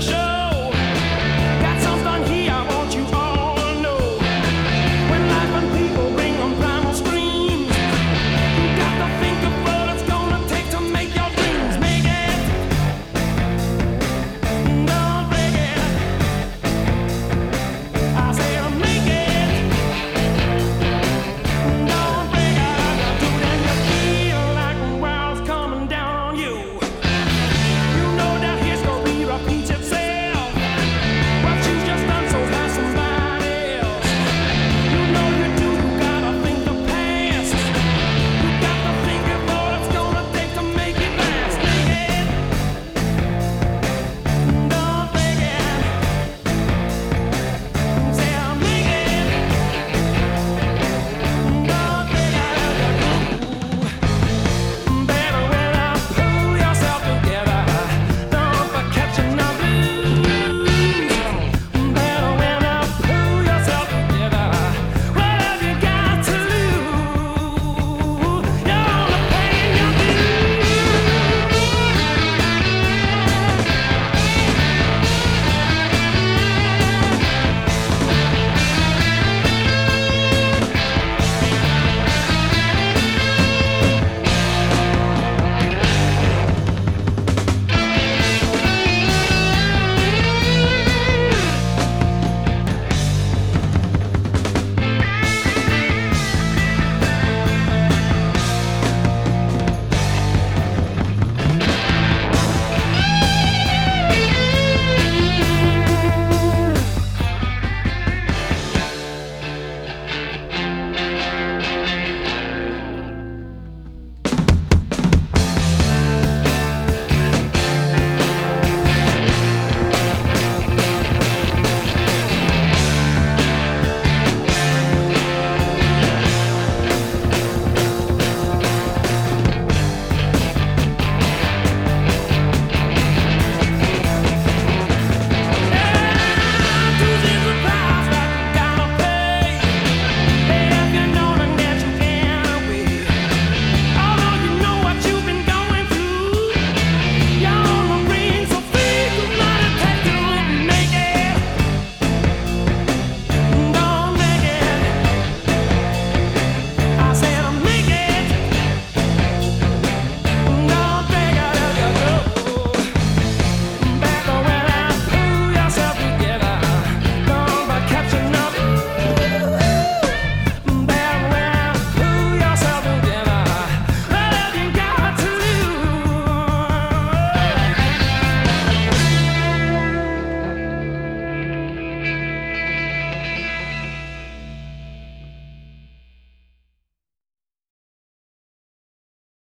treasure.